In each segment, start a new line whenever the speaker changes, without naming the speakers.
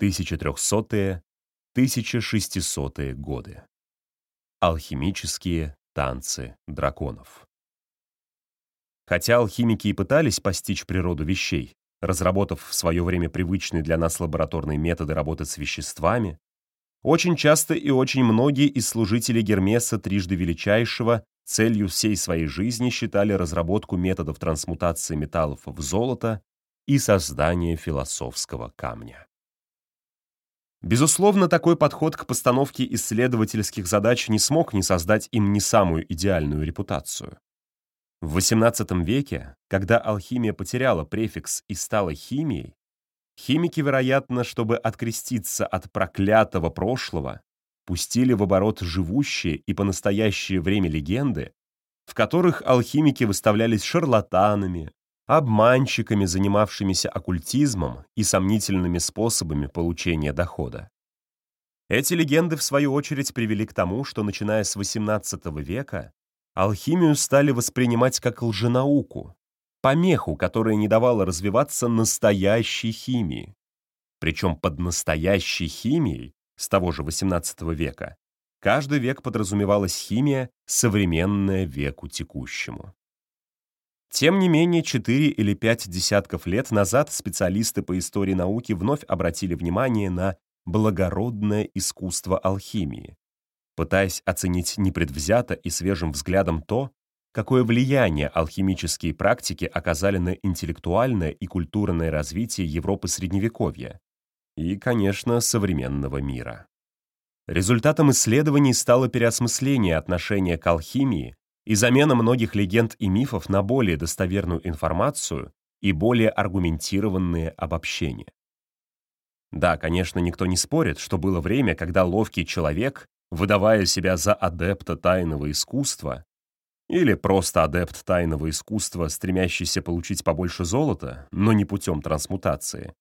1300-1600 годы. Алхимические танцы драконов. Хотя алхимики и пытались постичь природу вещей, разработав в свое время привычные для нас лабораторные методы работы с веществами, очень часто и очень многие из служителей Гермеса Трижды Величайшего целью всей своей жизни считали разработку методов трансмутации металлов в золото и создание философского камня. Безусловно, такой подход к постановке исследовательских задач не смог не создать им не самую идеальную репутацию. В XVIII веке, когда алхимия потеряла префикс и стала химией, химики, вероятно, чтобы откреститься от проклятого прошлого, пустили в оборот живущие и по настоящее время легенды, в которых алхимики выставлялись шарлатанами, обманщиками, занимавшимися оккультизмом и сомнительными способами получения дохода. Эти легенды, в свою очередь, привели к тому, что, начиная с XVIII века, алхимию стали воспринимать как лженауку, помеху, которая не давала развиваться настоящей химии. Причем под настоящей химией с того же XVIII века каждый век подразумевалась химия, современная веку текущему. Тем не менее, четыре или пять десятков лет назад специалисты по истории науки вновь обратили внимание на благородное искусство алхимии, пытаясь оценить непредвзято и свежим взглядом то, какое влияние алхимические практики оказали на интеллектуальное и культурное развитие Европы Средневековья и, конечно, современного мира. Результатом исследований стало переосмысление отношения к алхимии и замена многих легенд и мифов на более достоверную информацию и более аргументированные обобщения. Да, конечно, никто не спорит, что было время, когда ловкий человек, выдавая себя за адепта тайного искусства, или просто адепт тайного искусства, стремящийся получить побольше золота, но не путем трансмутации,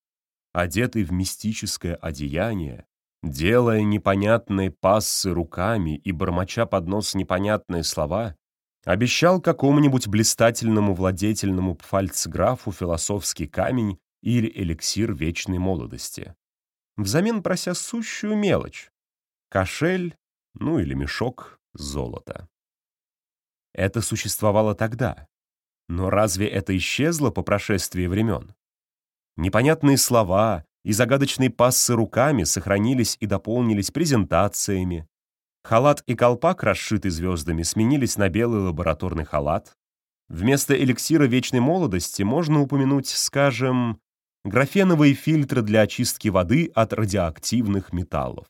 одетый в мистическое одеяние, делая непонятные пассы руками и бормоча под нос непонятные слова, Обещал какому-нибудь блистательному владетельному пфальцграфу философский камень или эликсир вечной молодости. Взамен прося сущую мелочь — кошель, ну или мешок золота. Это существовало тогда. Но разве это исчезло по прошествии времен? Непонятные слова и загадочные пассы руками сохранились и дополнились презентациями, Халат и колпак, расшитый звездами, сменились на белый лабораторный халат. Вместо эликсира вечной молодости можно упомянуть, скажем, графеновые фильтры для очистки воды от радиоактивных металлов.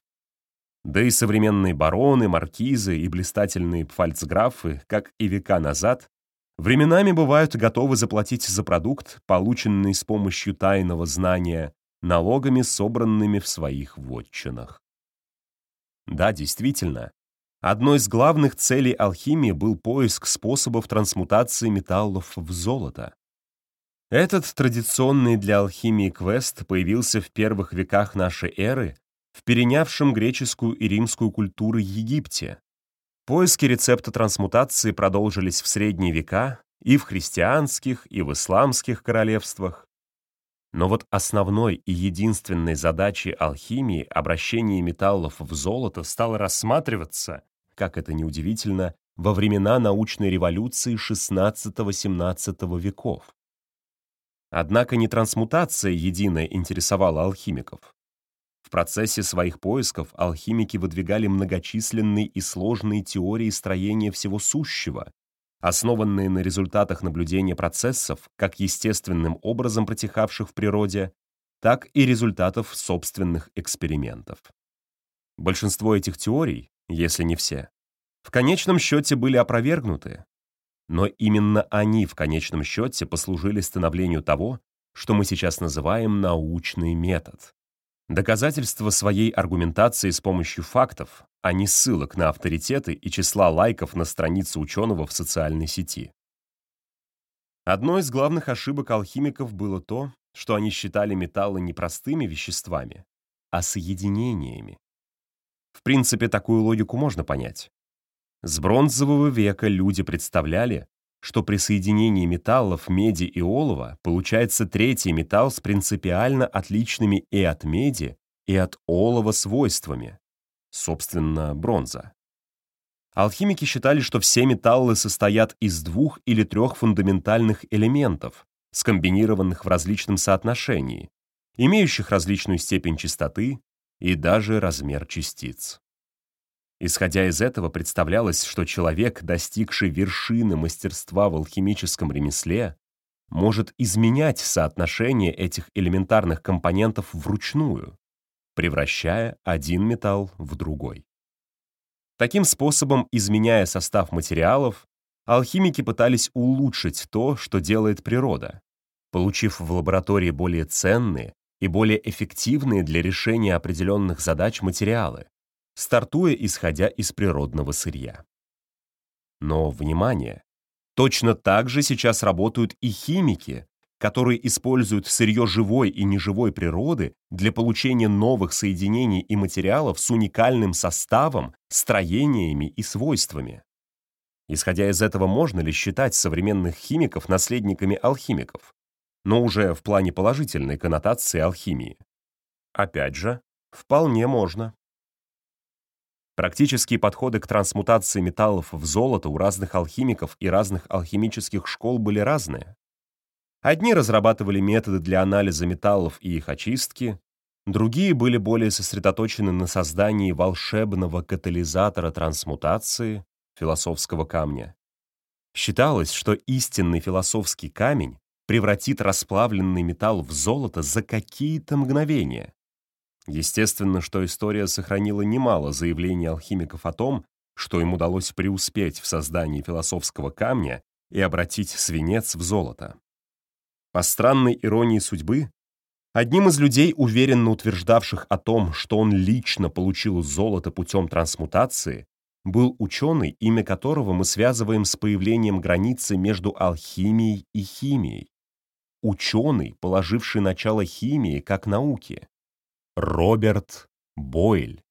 Да и современные бароны, маркизы и блистательные пфальцграфы, как и века назад, временами бывают готовы заплатить за продукт, полученный с помощью тайного знания, налогами, собранными в своих вотчинах. Да, действительно, одной из главных целей алхимии был поиск способов трансмутации металлов в золото. Этот традиционный для алхимии квест появился в первых веках нашей эры в перенявшем греческую и римскую культуры Египте. Поиски рецепта трансмутации продолжились в средние века и в христианских, и в исламских королевствах. Но вот основной и единственной задачей алхимии обращение металлов в золото стало рассматриваться, как это неудивительно, во времена научной революции XVI-XVII веков. Однако не трансмутация единая интересовала алхимиков. В процессе своих поисков алхимики выдвигали многочисленные и сложные теории строения всего сущего, основанные на результатах наблюдения процессов, как естественным образом протекавших в природе, так и результатов собственных экспериментов. Большинство этих теорий, если не все, в конечном счете были опровергнуты, но именно они в конечном счете послужили становлению того, что мы сейчас называем научный метод. Доказательство своей аргументации с помощью фактов, а не ссылок на авторитеты и числа лайков на странице ученого в социальной сети. Одной из главных ошибок алхимиков было то, что они считали металлы не простыми веществами, а соединениями. В принципе, такую логику можно понять. С бронзового века люди представляли, что при соединении металлов меди и олова получается третий металл с принципиально отличными и от меди, и от олова свойствами, собственно, бронза. Алхимики считали, что все металлы состоят из двух или трех фундаментальных элементов, скомбинированных в различном соотношении, имеющих различную степень чистоты и даже размер частиц. Исходя из этого, представлялось, что человек, достигший вершины мастерства в алхимическом ремесле, может изменять соотношение этих элементарных компонентов вручную, превращая один металл в другой. Таким способом, изменяя состав материалов, алхимики пытались улучшить то, что делает природа, получив в лаборатории более ценные и более эффективные для решения определенных задач материалы, стартуя исходя из природного сырья. Но, внимание, точно так же сейчас работают и химики, которые используют сырье живой и неживой природы для получения новых соединений и материалов с уникальным составом, строениями и свойствами. Исходя из этого, можно ли считать современных химиков наследниками алхимиков, но уже в плане положительной коннотации алхимии? Опять же, вполне можно. Практические подходы к трансмутации металлов в золото у разных алхимиков и разных алхимических школ были разные. Одни разрабатывали методы для анализа металлов и их очистки, другие были более сосредоточены на создании волшебного катализатора трансмутации, философского камня. Считалось, что истинный философский камень превратит расплавленный металл в золото за какие-то мгновения. Естественно, что история сохранила немало заявлений алхимиков о том, что им удалось преуспеть в создании философского камня и обратить свинец в золото. По странной иронии судьбы, одним из людей, уверенно утверждавших о том, что он лично получил золото путем трансмутации, был ученый, имя которого мы связываем с появлением границы между алхимией и химией. Ученый, положивший начало химии как науке. Роберт Бойль,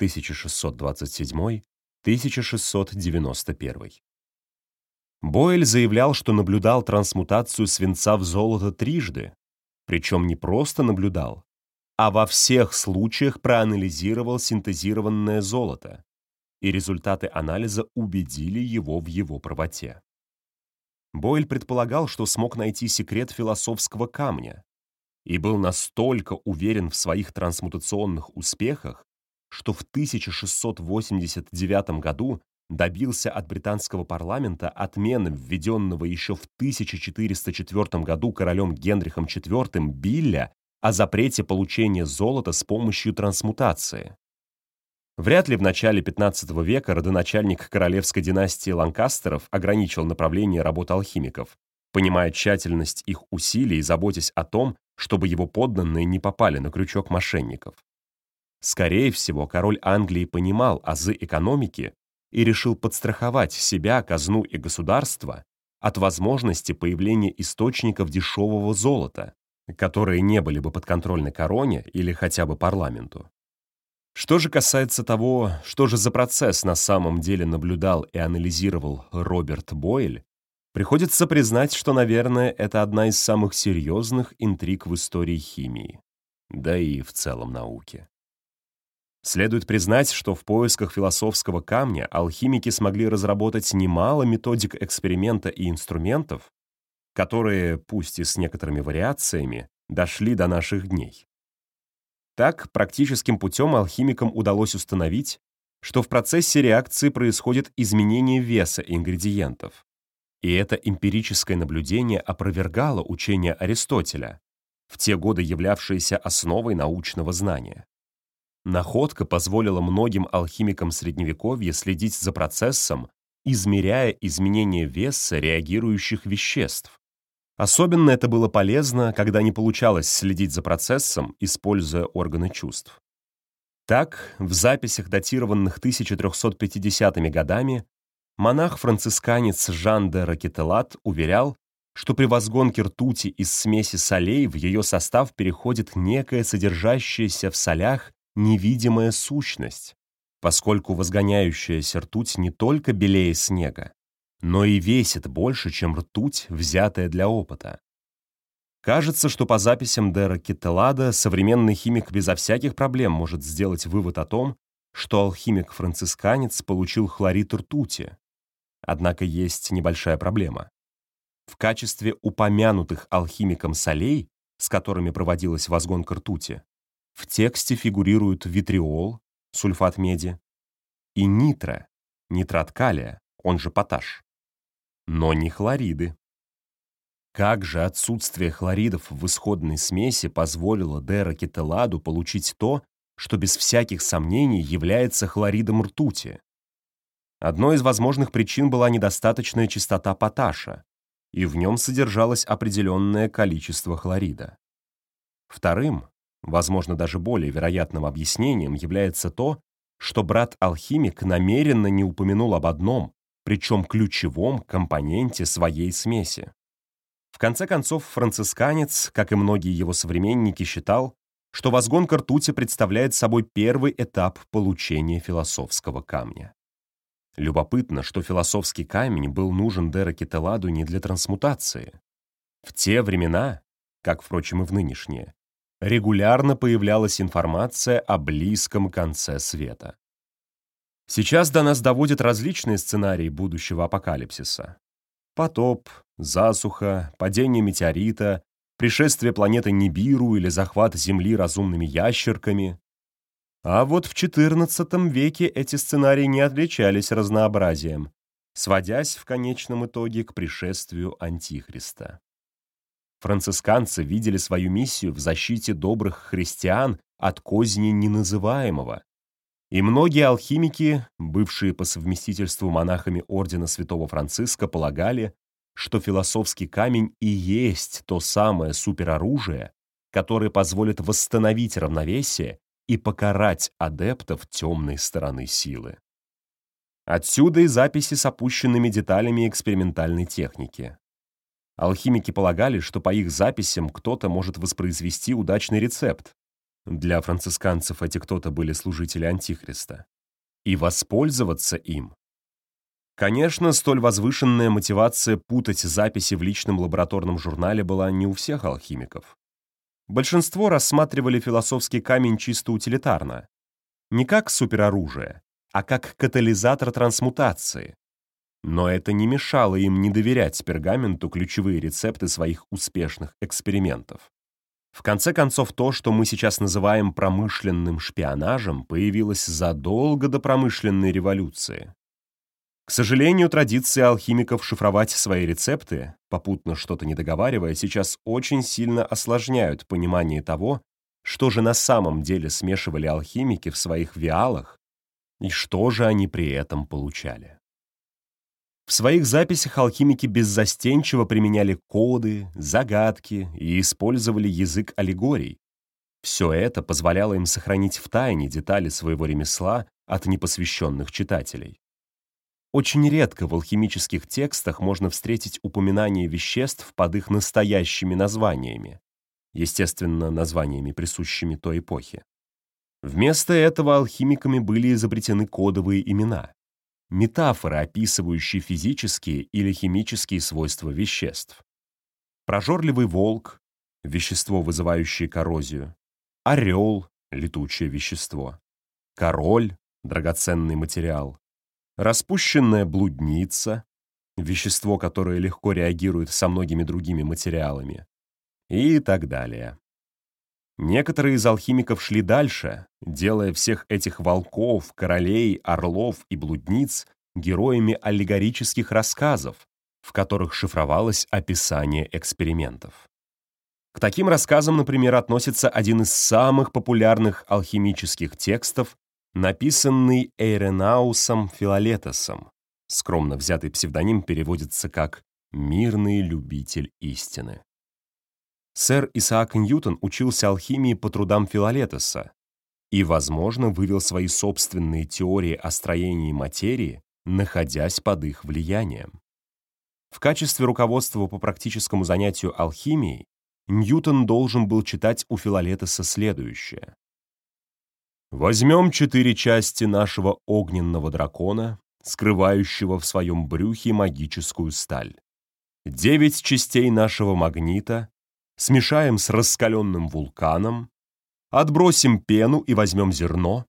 1627-1691. Бойль заявлял, что наблюдал трансмутацию свинца в золото трижды, причем не просто наблюдал, а во всех случаях проанализировал синтезированное золото, и результаты анализа убедили его в его правоте. Бойль предполагал, что смог найти секрет философского камня и был настолько уверен в своих трансмутационных успехах, что в 1689 году добился от британского парламента отмены введенного еще в 1404 году королем Генрихом IV Билля о запрете получения золота с помощью трансмутации. Вряд ли в начале XV века родоначальник королевской династии Ланкастеров ограничил направление работ алхимиков, понимая тщательность их усилий и заботясь о том, чтобы его подданные не попали на крючок мошенников. Скорее всего, король Англии понимал азы экономики и решил подстраховать себя, казну и государство от возможности появления источников дешевого золота, которые не были бы подконтрольны короне или хотя бы парламенту. Что же касается того, что же за процесс на самом деле наблюдал и анализировал Роберт Бойль, приходится признать, что, наверное, это одна из самых серьезных интриг в истории химии, да и в целом науки. Следует признать, что в поисках философского камня алхимики смогли разработать немало методик эксперимента и инструментов, которые, пусть и с некоторыми вариациями, дошли до наших дней. Так, практическим путем алхимикам удалось установить, что в процессе реакции происходит изменение веса ингредиентов. И это эмпирическое наблюдение опровергало учение Аристотеля, в те годы являвшееся основой научного знания. Находка позволила многим алхимикам Средневековья следить за процессом, измеряя изменения веса реагирующих веществ. Особенно это было полезно, когда не получалось следить за процессом, используя органы чувств. Так, в записях, датированных 1350-ми годами, монах-францисканец Жан де Ракетелат уверял, что при возгонке ртути из смеси солей в ее состав переходит некое содержащееся в солях невидимая сущность, поскольку возгоняющаяся ртуть не только белее снега, но и весит больше, чем ртуть, взятая для опыта. Кажется, что по записям Дера Киттелада современный химик безо всяких проблем может сделать вывод о том, что алхимик-францисканец получил хлорид ртути. Однако есть небольшая проблема. В качестве упомянутых алхимиком солей, с которыми проводилась возгонка ртути, в тексте фигурируют витриол, сульфат меди, и нитро, нитрат калия, он же поташ. Но не хлориды. Как же отсутствие хлоридов в исходной смеси позволило Деракетеладу получить то, что без всяких сомнений является хлоридом ртути? Одной из возможных причин была недостаточная частота поташа, и в нем содержалось определенное количество хлорида. Вторым, возможно, даже более вероятным объяснением является то, что брат-алхимик намеренно не упомянул об одном, причем ключевом компоненте своей смеси. В конце концов, францисканец, как и многие его современники, считал, что возгонка ртути представляет собой первый этап получения философского камня. Любопытно, что философский камень был нужен Дерекетеладу не для трансмутации. В те времена, как, впрочем, и в нынешние, регулярно появлялась информация о близком конце света. Сейчас до нас доводят различные сценарии будущего апокалипсиса. Потоп, засуха, падение метеорита, пришествие планеты Нибиру или захват Земли разумными ящерками. А вот в XIV веке эти сценарии не отличались разнообразием, сводясь в конечном итоге к пришествию Антихриста. Францисканцы видели свою миссию в защите добрых христиан от козни неназываемого, и многие алхимики, бывшие по совместительству монахами ордена святого Франциска, полагали, что философский камень и есть то самое супероружие, которое позволит восстановить равновесие и покарать адептов темной стороны силы. Отсюда и записи с опущенными деталями экспериментальной техники. Алхимики полагали, что по их записям кто-то может воспроизвести удачный рецепт, для францисканцев эти кто-то были служители Антихриста. И воспользоваться им. Конечно, столь возвышенная мотивация путать записи в личном лабораторном журнале была не у всех алхимиков. Большинство рассматривали философский камень чисто утилитарно. Не как супероружие, а как катализатор трансмутации. Но это не мешало им не доверять пергаменту ключевые рецепты своих успешных экспериментов. В конце концов, то, что мы сейчас называем промышленным шпионажем, появилось задолго до промышленной революции. К сожалению, традиции алхимиков шифровать свои рецепты, попутно что-то не договаривая, сейчас очень сильно осложняют понимание того, что же на самом деле смешивали алхимики в своих виалах и что же они при этом получали. В своих записях алхимики беззастенчиво применяли коды, загадки и использовали язык аллегорий. Все это позволяло им сохранить в тайне детали своего ремесла от непосвященных читателей. Очень редко в алхимических текстах можно встретить упоминание веществ под их настоящими названиями, естественно, названиями, присущими той эпохе. Вместо этого алхимиками были изобретены кодовые имена метафоры, описывающие физические или химические свойства веществ. Прожорливый волк — вещество, вызывающее коррозию. Орел — летучее вещество. Король — драгоценный материал. Распущенная блудница — вещество, которое легко реагирует со многими другими материалами. И так далее. Некоторые из алхимиков шли дальше, делая всех этих волков, королей, орлов и блудниц героями аллегорических рассказов, в которых шифровалось описание экспериментов. К таким рассказам, например, относится один из самых популярных алхимических текстов, написанный Эйренаусом Филолетосом. Скромно взятый псевдоним переводится как «мирный любитель истины». Сэр Исаак Ньютон учился алхимии по трудам Филолетоса и, возможно, вывел свои собственные теории о строении материи, находясь под их влиянием. В качестве руководства по практическому занятию алхимией Ньютон должен был читать у Филолетоса следующее. «Возьмем четыре части нашего огненного дракона, скрывающего в своем брюхе магическую сталь, девять частей нашего магнита, смешаем с раскаленным вулканом, отбросим пену и возьмем зерно,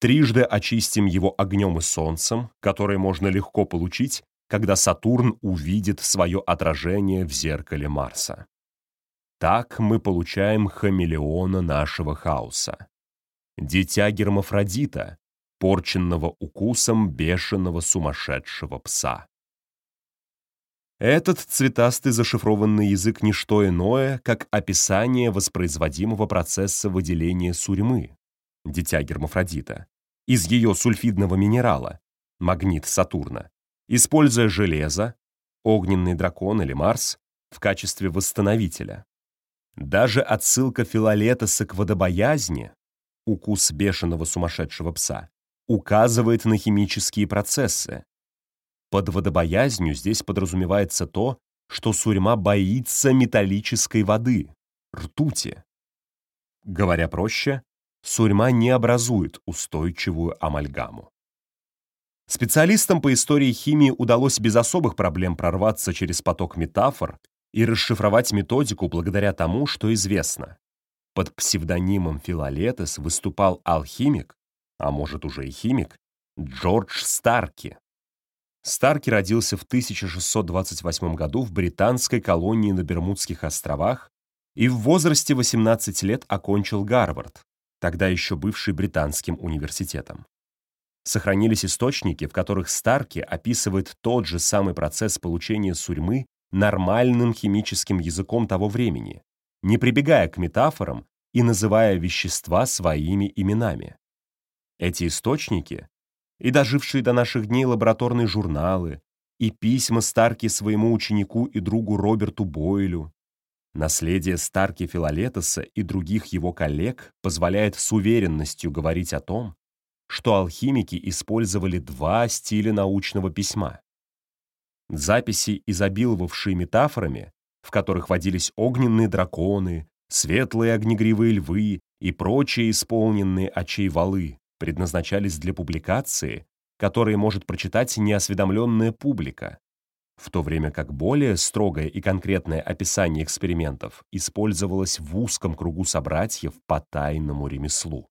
трижды очистим его огнем и солнцем, которое можно легко получить, когда Сатурн увидит свое отражение в зеркале Марса. Так мы получаем хамелеона нашего хаоса. Дитя гермафродита, порченного укусом бешеного сумасшедшего пса. Этот цветастый зашифрованный язык — не что иное, как описание воспроизводимого процесса выделения сурьмы, дитя гермафродита, из ее сульфидного минерала, магнит Сатурна, используя железо, огненный дракон или Марс, в качестве восстановителя. Даже отсылка Филолетоса к водобоязни, укус бешеного сумасшедшего пса, указывает на химические процессы. Под водобоязнью здесь подразумевается то, что сурьма боится металлической воды, ртути. Говоря проще, сурьма не образует устойчивую амальгаму. Специалистам по истории химии удалось без особых проблем прорваться через поток метафор и расшифровать методику благодаря тому, что известно. Под псевдонимом Филолетес выступал алхимик, а может уже и химик, Джордж Старки. Старки родился в 1628 году в британской колонии на Бермудских островах и в возрасте 18 лет окончил Гарвард, тогда еще бывший британским университетом. Сохранились источники, в которых Старки описывает тот же самый процесс получения сурьмы нормальным химическим языком того времени, не прибегая к метафорам и называя вещества своими именами. Эти источники и дожившие до наших дней лабораторные журналы, и письма Старки своему ученику и другу Роберту Бойлю, Наследие Старки Филолетоса и других его коллег позволяет с уверенностью говорить о том, что алхимики использовали два стиля научного письма. Записи, изобиловавшие метафорами, в которых водились огненные драконы, светлые огнегривые львы и прочие исполненные очей валы, предназначались для публикации, которые может прочитать неосведомленная публика, в то время как более строгое и конкретное описание экспериментов использовалось в узком кругу собратьев по тайному ремеслу.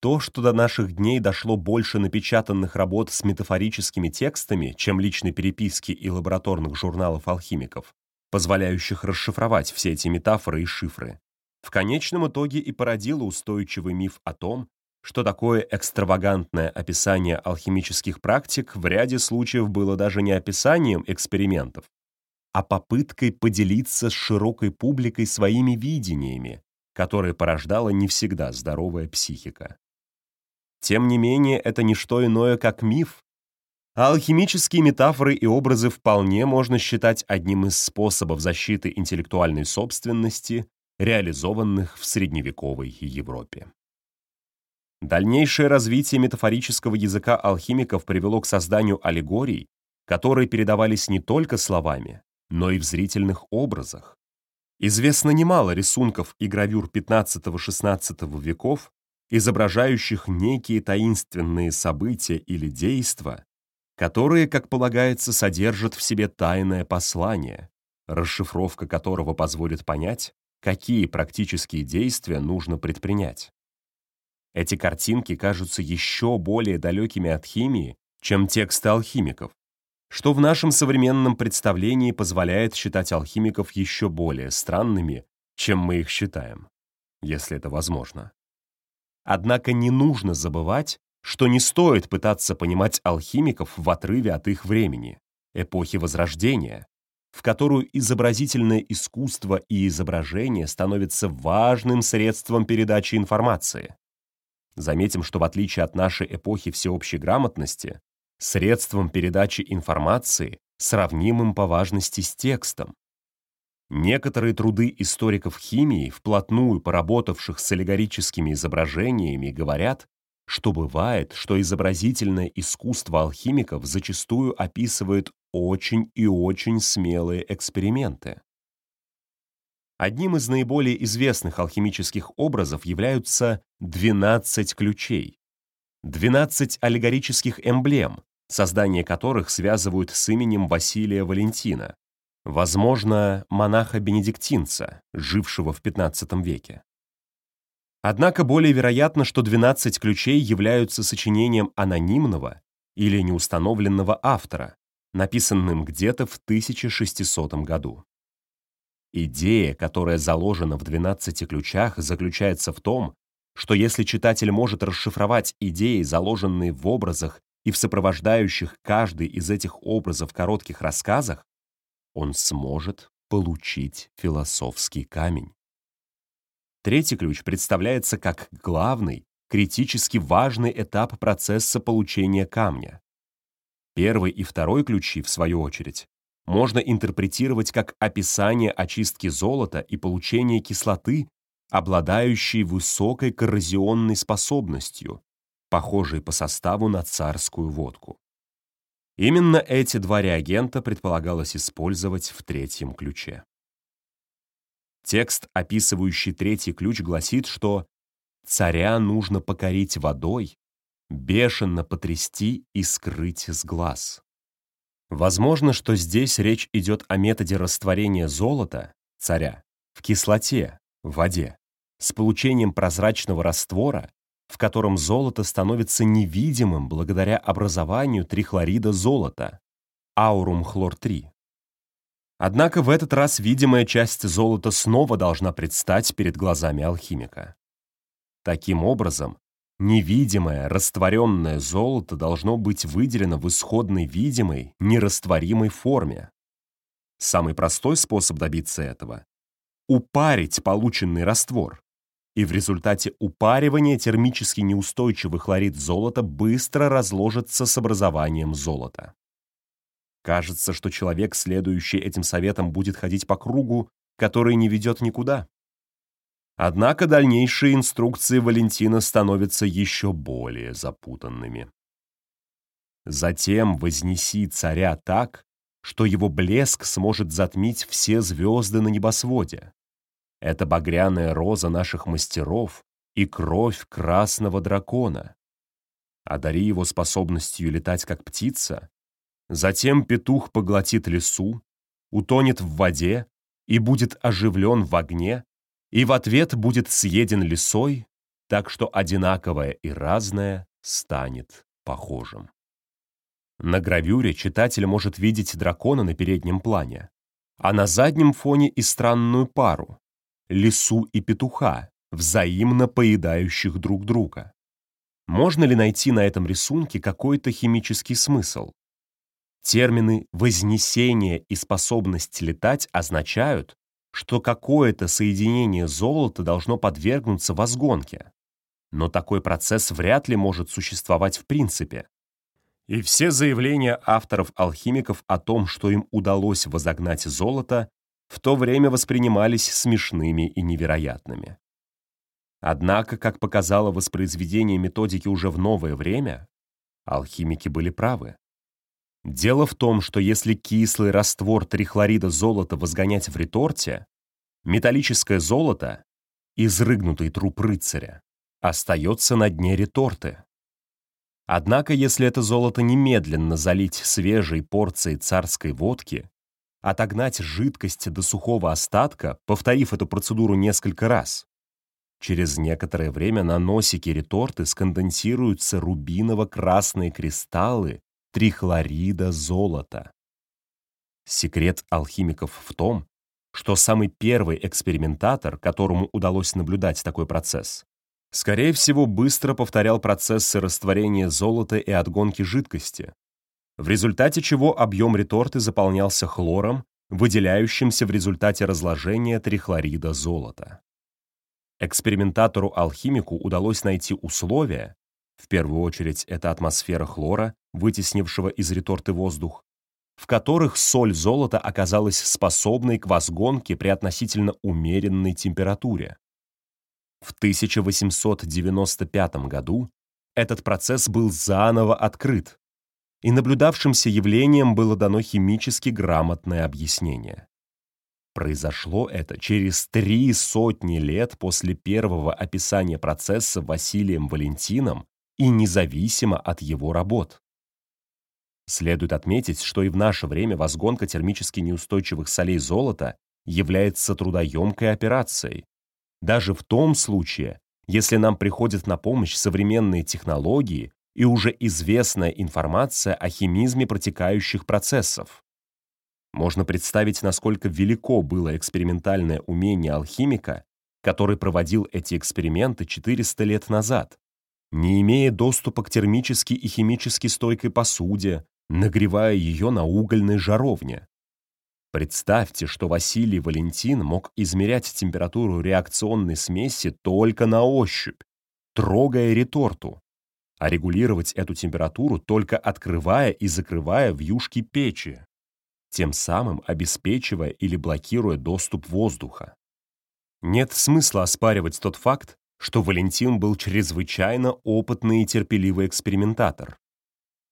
То, что до наших дней дошло больше напечатанных работ с метафорическими текстами, чем личной переписки и лабораторных журналов алхимиков, позволяющих расшифровать все эти метафоры и шифры, в конечном итоге и породило устойчивый миф о том, что такое экстравагантное описание алхимических практик в ряде случаев было даже не описанием экспериментов, а попыткой поделиться с широкой публикой своими видениями, которые порождала не всегда здоровая психика. Тем не менее, это не что иное, как миф. А алхимические метафоры и образы вполне можно считать одним из способов защиты интеллектуальной собственности, реализованных в средневековой Европе. Дальнейшее развитие метафорического языка алхимиков привело к созданию аллегорий, которые передавались не только словами, но и в зрительных образах. Известно немало рисунков и гравюр XV-XVI веков, изображающих некие таинственные события или действия, которые, как полагается, содержат в себе тайное послание, расшифровка которого позволит понять, какие практические действия нужно предпринять. Эти картинки кажутся еще более далекими от химии, чем тексты алхимиков, что в нашем современном представлении позволяет считать алхимиков еще более странными, чем мы их считаем, если это возможно. Однако не нужно забывать, что не стоит пытаться понимать алхимиков в отрыве от их времени, эпохи Возрождения, в которую изобразительное искусство и изображение становятся важным средством передачи информации. Заметим, что в отличие от нашей эпохи всеобщей грамотности, средством передачи информации сравнимым по важности с текстом, Некоторые труды историков химии, вплотную поработавших с аллегорическими изображениями, говорят, что бывает, что изобразительное искусство алхимиков зачастую описывает очень и очень смелые эксперименты. Одним из наиболее известных алхимических образов являются 12 ключей. 12 аллегорических эмблем, создание которых связывают с именем Василия Валентина, Возможно, монаха-бенедиктинца, жившего в XV веке. Однако более вероятно, что 12 ключей являются сочинением анонимного или неустановленного автора, написанным где-то в 1600 году. Идея, которая заложена в 12 ключах, заключается в том, что если читатель может расшифровать идеи, заложенные в образах и в сопровождающих каждый из этих образов коротких рассказах, он сможет получить философский камень. Третий ключ представляется как главный, критически важный этап процесса получения камня. Первый и второй ключи, в свою очередь, можно интерпретировать как описание очистки золота и получения кислоты, обладающей высокой коррозионной способностью, похожей по составу на царскую водку. Именно эти два реагента предполагалось использовать в третьем ключе. Текст, описывающий третий ключ, гласит, что «царя нужно покорить водой, бешено потрясти и скрыть с глаз». Возможно, что здесь речь идет о методе растворения золота, царя, в кислоте, в воде, с получением прозрачного раствора, в котором золото становится невидимым благодаря образованию трихлорида золота, аурум хлор-3. Однако в этот раз видимая часть золота снова должна предстать перед глазами алхимика. Таким образом, невидимое, растворенное золото должно быть выделено в исходной видимой, нерастворимой форме. Самый простой способ добиться этого — упарить полученный раствор. И в результате упаривания термически неустойчивый хлорид золота быстро разложится с образованием золота. Кажется, что человек, следующий этим советам, будет ходить по кругу, который не ведет никуда. Однако дальнейшие инструкции Валентина становятся еще более запутанными. Затем вознеси царя так, что его блеск сможет затмить все звезды на небосводе. Это багряная роза наших мастеров и кровь красного дракона. Одари его способностью летать как птица, Затем петух поглотит лесу, утонет в воде и будет оживлен в огне, и в ответ будет съеден лесой, так что одинаковое и разное станет похожим. На гравюре читатель может видеть дракона на переднем плане, а на заднем фоне и странную пару — лису и петуха, взаимно поедающих друг друга. Можно ли найти на этом рисунке какой-то химический смысл? Термины «вознесение» и «способность летать» означают, что какое-то соединение золота должно подвергнуться возгонке. Но такой процесс вряд ли может существовать в принципе. И все заявления авторов-алхимиков о том, что им удалось возогнать золото, в то время воспринимались смешными и невероятными. Однако, как показало воспроизведение методики уже в новое время, алхимики были правы. Дело в том, что если кислый раствор трихлорида золота возгонять в реторте, металлическое золото, изрыгнутый труп рыцаря, остается на дне реторты. Однако, если это золото немедленно залить свежей порцией царской водки, отогнать жидкость до сухого остатка, повторив эту процедуру несколько раз, через некоторое время на носике реторты сконденсируются рубиново-красные кристаллы трихлорида золота. Секрет алхимиков в том, что самый первый экспериментатор, которому удалось наблюдать такой процесс, скорее всего, быстро повторял процессы растворения золота и отгонки жидкости, в результате чего объем реторты заполнялся хлором, выделяющимся в результате разложения трихлорида золота. Экспериментатору-алхимику удалось найти условия, в первую очередь это атмосфера хлора, вытеснившего из реторты воздух, в которых соль золота оказалась способной к возгонке при относительно умеренной температуре. В 1895 году этот процесс был заново открыт, и наблюдавшимся явлением было дано химически грамотное объяснение. Произошло это через три сотни лет после первого описания процесса Василием Валентином и независимо от его работ. Следует отметить, что и в наше время возгонка термически неустойчивых солей золота является трудоемкой операцией. Даже в том случае, если нам приходят на помощь современные технологии и уже известная информация о химизме протекающих процессов. Можно представить, насколько велико было экспериментальное умение алхимика, который проводил эти эксперименты 400 лет назад, не имея доступа к термически и химически стойкой посуде, нагревая ее на угольной жаровне. Представьте, что Василий Валентин мог измерять температуру реакционной смеси только на ощупь, трогая реторту, а регулировать эту температуру только открывая и закрывая вьюшки печи, тем самым обеспечивая или блокируя доступ воздуха. Нет смысла оспаривать тот факт, что Валентин был чрезвычайно опытный и терпеливый экспериментатор.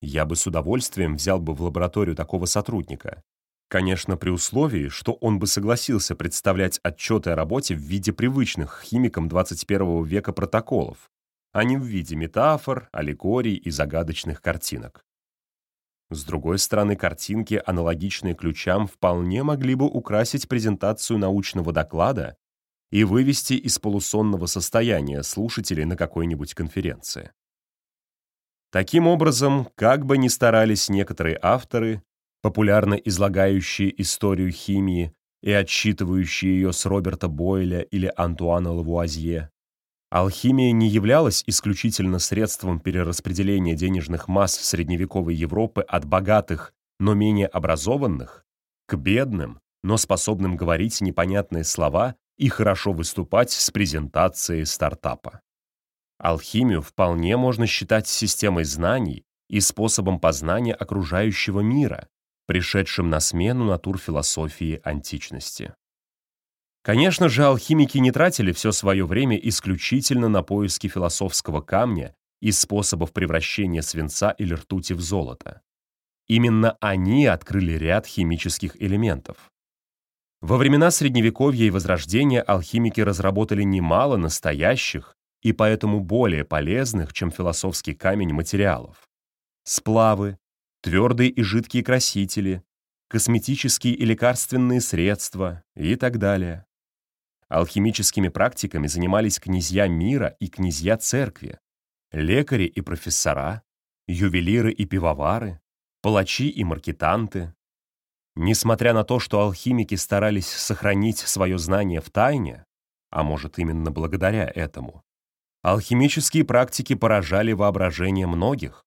Я бы с удовольствием взял бы в лабораторию такого сотрудника. Конечно, при условии, что он бы согласился представлять отчеты о работе в виде привычных химикам 21 века протоколов, а не в виде метафор, аллегорий и загадочных картинок. С другой стороны, картинки, аналогичные ключам, вполне могли бы украсить презентацию научного доклада и вывести из полусонного состояния слушателей на какой-нибудь конференции. Таким образом, как бы ни старались некоторые авторы, популярно излагающие историю химии и отсчитывающие ее с Роберта Бойля или Антуана Лавуазье, алхимия не являлась исключительно средством перераспределения денежных масс в средневековой Европы от богатых, но менее образованных, к бедным, но способным говорить непонятные слова и хорошо выступать с презентацией стартапа. Алхимию вполне можно считать системой знаний и способом познания окружающего мира, пришедшим на смену натурфилософии античности. Конечно же, алхимики не тратили все свое время исключительно на поиски философского камня и способов превращения свинца или ртути в золото. Именно они открыли ряд химических элементов. Во времена Средневековья и Возрождения алхимики разработали немало настоящих и поэтому более полезных, чем философский камень материалов. Сплавы, твердые и жидкие красители, косметические и лекарственные средства и так далее. Алхимическими практиками занимались князья мира и князья церкви, лекари и профессора, ювелиры и пивовары, палачи и маркетанты. Несмотря на то, что алхимики старались сохранить свое знание в тайне, а может именно благодаря этому, алхимические практики поражали воображение многих.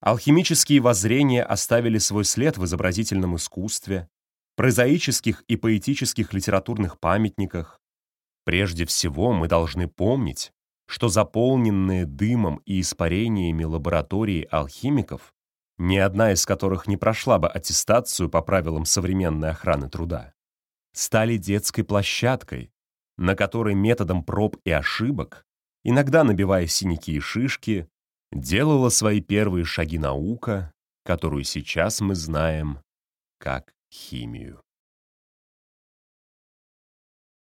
Алхимические воззрения оставили свой след в изобразительном искусстве, прозаических и поэтических литературных памятниках. Прежде всего мы должны помнить, что заполненные дымом и испарениями лаборатории алхимиков, ни одна из которых не прошла бы аттестацию по правилам современной охраны труда, стали детской площадкой, на которой методом проб и ошибок, иногда набивая синяки и шишки, делала свои первые шаги наука, которую сейчас мы знаем как химию.